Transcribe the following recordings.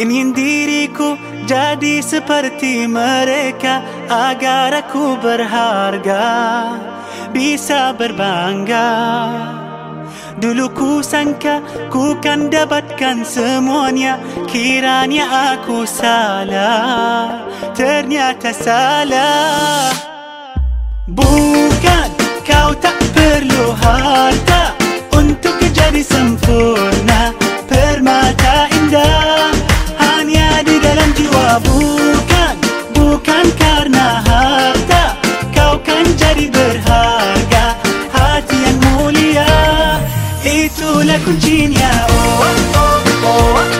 Ingin diriku jadi seperti mereka Agar aku berharga Bisa berbangga. Dulu ku sangka ku kan dapatkan semuanya Kiranya aku salah Ternyata salah. Bukan kau tak perlu harta Untuk jadi sempurna la cugina oh, oh, oh, oh.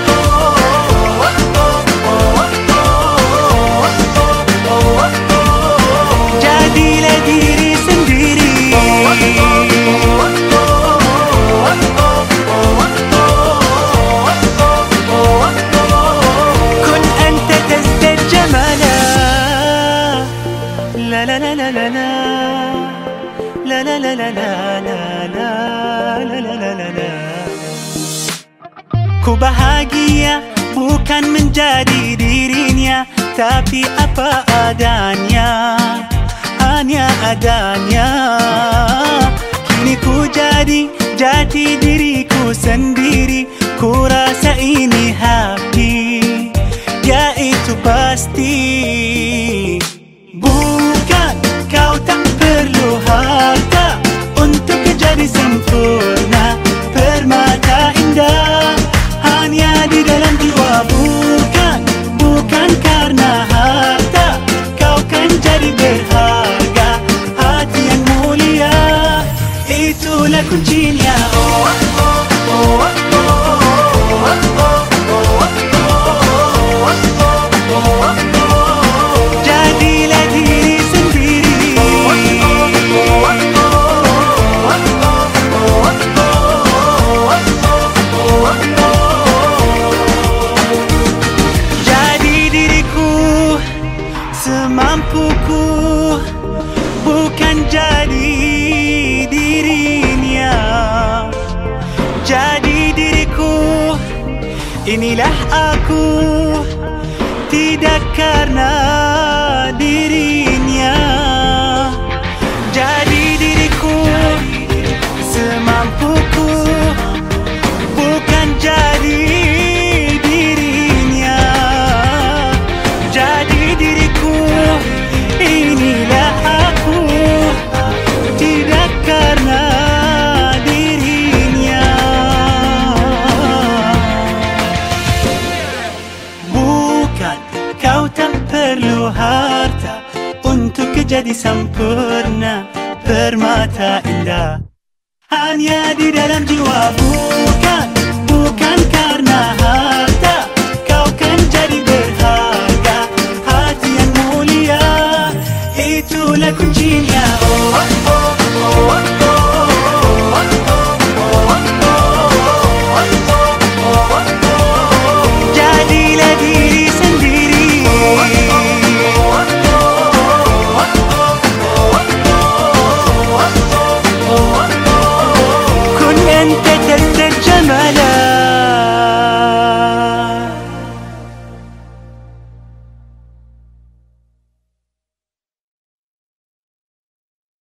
لا لا لا لا لا la la la la la la la la la la la la Ku bahagia bukan menjadi dirinya Tapi apa adanya Hanya adanya Kini ku jadi jati diriku sendiri Ku sendiri. Jadi diriku semampuku Bukan jadi Inilah aku. Tidak karena dirinya perlu harta Untuk jadi sempurna Permata indah. Hanya di dalam jiwa Bukan, bukan karena harta أنت تزداد جمالا